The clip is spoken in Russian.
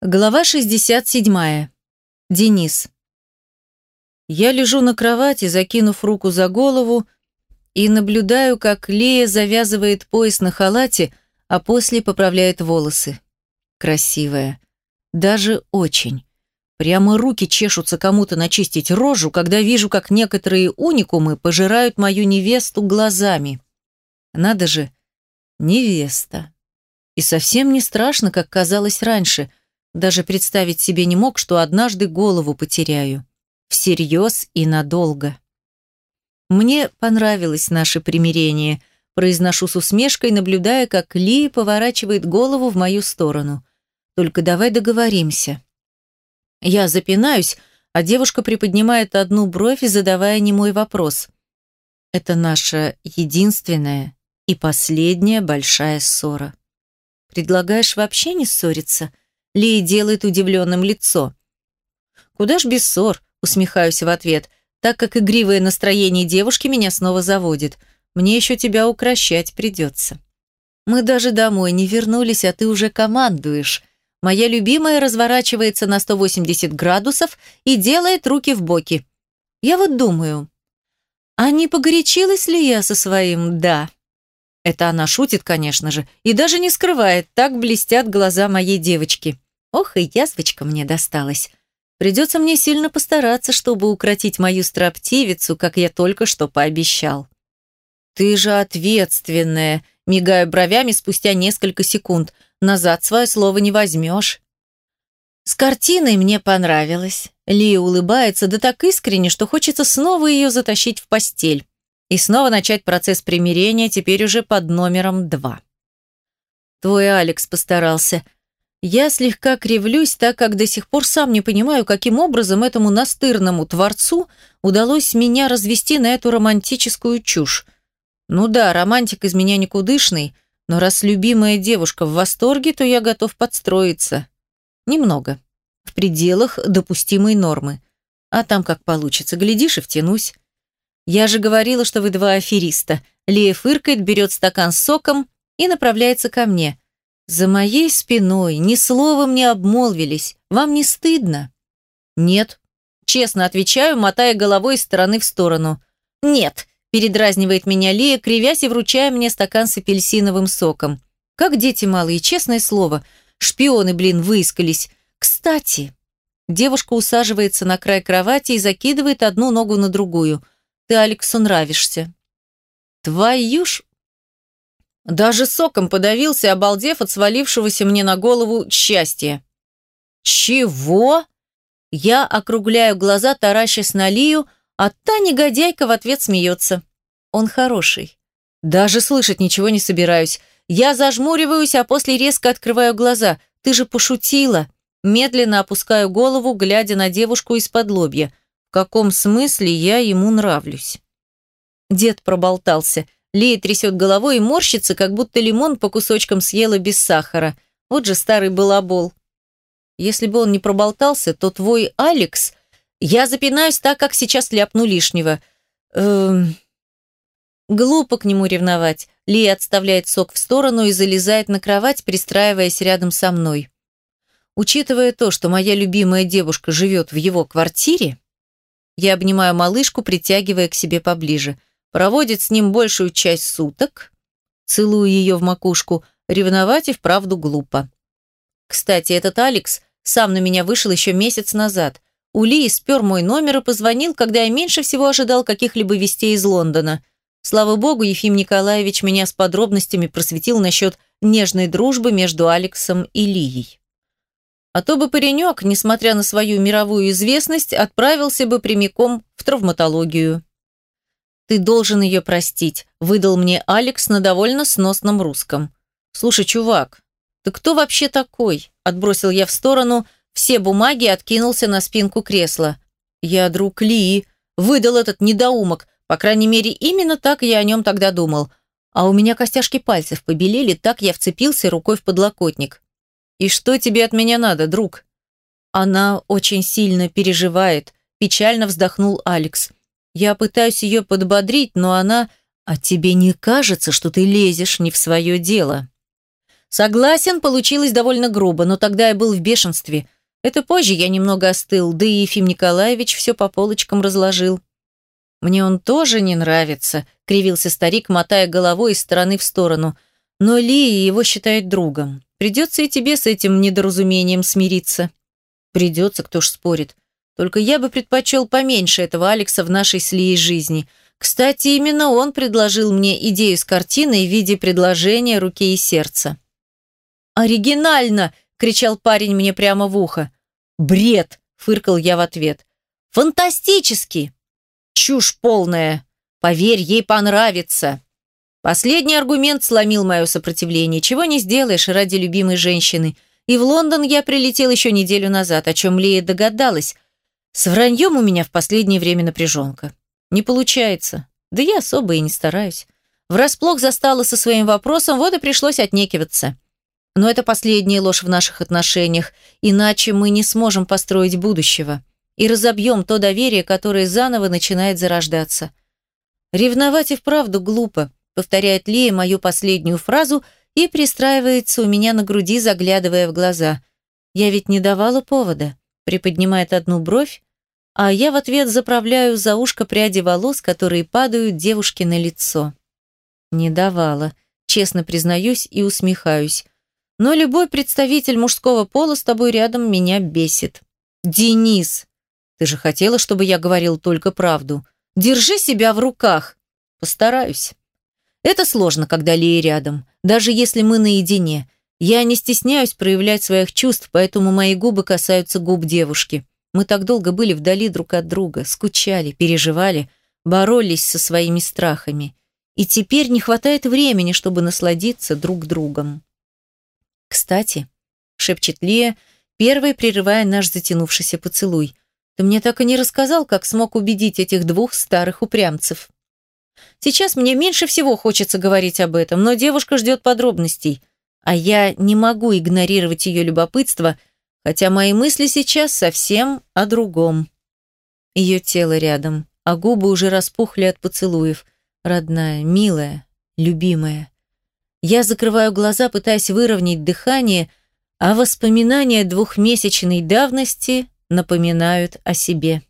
Глава 67. Денис. Я лежу на кровати, закинув руку за голову, и наблюдаю, как Лея завязывает пояс на халате, а после поправляет волосы. Красивая. Даже очень. Прямо руки чешутся кому-то начистить рожу, когда вижу, как некоторые уникумы пожирают мою невесту глазами. Надо же, невеста. И совсем не страшно, как казалось раньше – даже представить себе не мог, что однажды голову потеряю. Всерьез и надолго. Мне понравилось наше примирение. Произношу с усмешкой, наблюдая, как Ли поворачивает голову в мою сторону. Только давай договоримся. Я запинаюсь, а девушка приподнимает одну бровь, задавая немой вопрос. Это наша единственная и последняя большая ссора. Предлагаешь вообще не ссориться? Ли делает удивленным лицо. «Куда ж без ссор?» – усмехаюсь в ответ, так как игривое настроение девушки меня снова заводит. Мне еще тебя укращать придется. Мы даже домой не вернулись, а ты уже командуешь. Моя любимая разворачивается на 180 градусов и делает руки в боки. Я вот думаю, а не погорячилась ли я со своим «да»? Это она шутит, конечно же, и даже не скрывает, так блестят глаза моей девочки. Ох, и язвочка мне досталась. Придется мне сильно постараться, чтобы укротить мою строптивицу, как я только что пообещал. «Ты же ответственная», — мигаю бровями спустя несколько секунд. «Назад свое слово не возьмешь». С картиной мне понравилось. Лия улыбается, да так искренне, что хочется снова ее затащить в постель. И снова начать процесс примирения, теперь уже под номером два. Твой Алекс постарался. Я слегка кривлюсь, так как до сих пор сам не понимаю, каким образом этому настырному творцу удалось меня развести на эту романтическую чушь. Ну да, романтик из меня никудышный, но раз любимая девушка в восторге, то я готов подстроиться. Немного. В пределах допустимой нормы. А там как получится, глядишь и втянусь. Я же говорила, что вы два афериста. Лея фыркает, берет стакан с соком и направляется ко мне – за моей спиной ни словом не обмолвились. Вам не стыдно? Нет. Честно отвечаю, мотая головой из стороны в сторону. Нет, передразнивает меня Лия, кривясь и вручая мне стакан с апельсиновым соком. Как дети малые, честное слово. Шпионы, блин, выискались. Кстати, девушка усаживается на край кровати и закидывает одну ногу на другую. Ты Алексу нравишься. Твою ж даже соком подавился, обалдев от свалившегося мне на голову счастья. «Чего?» Я округляю глаза, таращась на Лию, а та негодяйка в ответ смеется. Он хороший. Даже слышать ничего не собираюсь. Я зажмуриваюсь, а после резко открываю глаза. Ты же пошутила. Медленно опускаю голову, глядя на девушку из-под лобья. В каком смысле я ему нравлюсь? Дед проболтался. Лея трясет головой и морщится, как будто лимон по кусочкам съела без сахара. Вот же старый балабол. Если бы он не проболтался, то твой Алекс... Я запинаюсь так, как сейчас ляпну лишнего. Эм... Глупо к нему ревновать. Лия отставляет сок в сторону и залезает на кровать, пристраиваясь рядом со мной. Учитывая то, что моя любимая девушка живет в его квартире, я обнимаю малышку, притягивая к себе поближе – проводит с ним большую часть суток, целую ее в макушку, ревновать и вправду глупо. Кстати, этот Алекс сам на меня вышел еще месяц назад. Ули спер мой номер и позвонил, когда я меньше всего ожидал каких-либо вестей из Лондона. Слава богу, Ефим Николаевич меня с подробностями просветил насчет нежной дружбы между Алексом и Лией. А то бы паренек, несмотря на свою мировую известность, отправился бы прямиком в травматологию. «Ты должен ее простить», – выдал мне Алекс на довольно сносном русском. «Слушай, чувак, ты кто вообще такой?» – отбросил я в сторону все бумаги откинулся на спинку кресла. «Я друг Ли», – выдал этот недоумок. По крайней мере, именно так я о нем тогда думал. А у меня костяшки пальцев побелели, так я вцепился рукой в подлокотник. «И что тебе от меня надо, друг?» Она очень сильно переживает, печально вздохнул Алекс. Я пытаюсь ее подбодрить, но она... А тебе не кажется, что ты лезешь не в свое дело? Согласен, получилось довольно грубо, но тогда я был в бешенстве. Это позже я немного остыл, да и Ефим Николаевич все по полочкам разложил. «Мне он тоже не нравится», — кривился старик, мотая головой из стороны в сторону. «Но Лия его считает другом. Придется и тебе с этим недоразумением смириться». «Придется, кто ж спорит. Только я бы предпочел поменьше этого Алекса в нашей с Лией жизни. Кстати, именно он предложил мне идею с картиной в виде предложения руки и сердца». «Оригинально!» – кричал парень мне прямо в ухо. «Бред!» – фыркал я в ответ. «Фантастически!» «Чушь полная! Поверь, ей понравится!» Последний аргумент сломил мое сопротивление. Чего не сделаешь ради любимой женщины. И в Лондон я прилетел еще неделю назад, о чем Лея догадалась. С враньем у меня в последнее время напряженка. Не получается. Да я особо и не стараюсь. Врасплох застала со своим вопросом, вот и пришлось отнекиваться. Но это последняя ложь в наших отношениях, иначе мы не сможем построить будущего и разобьем то доверие, которое заново начинает зарождаться. «Ревновать и вправду глупо», — повторяет Лия мою последнюю фразу и пристраивается у меня на груди, заглядывая в глаза. «Я ведь не давала повода», — приподнимает одну бровь, а я в ответ заправляю за ушко пряди волос, которые падают девушке на лицо. «Не давала», честно признаюсь и усмехаюсь. Но любой представитель мужского пола с тобой рядом меня бесит. Денис, ты же хотела, чтобы я говорил только правду. Держи себя в руках. Постараюсь. Это сложно, когда Лия рядом, даже если мы наедине. Я не стесняюсь проявлять своих чувств, поэтому мои губы касаются губ девушки. Мы так долго были вдали друг от друга, скучали, переживали, боролись со своими страхами. И теперь не хватает времени, чтобы насладиться друг другом. «Кстати», — шепчет Лия, первой прерывая наш затянувшийся поцелуй, «ты мне так и не рассказал, как смог убедить этих двух старых упрямцев». Сейчас мне меньше всего хочется говорить об этом, но девушка ждет подробностей, а я не могу игнорировать ее любопытство, хотя мои мысли сейчас совсем о другом. Ее тело рядом, а губы уже распухли от поцелуев. Родная, милая, любимая. Я закрываю глаза, пытаясь выровнять дыхание, а воспоминания двухмесячной давности напоминают о себе.